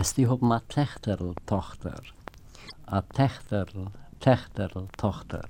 Es die hob ma Techterl Tochter. A Techterl, Techterl Tochter.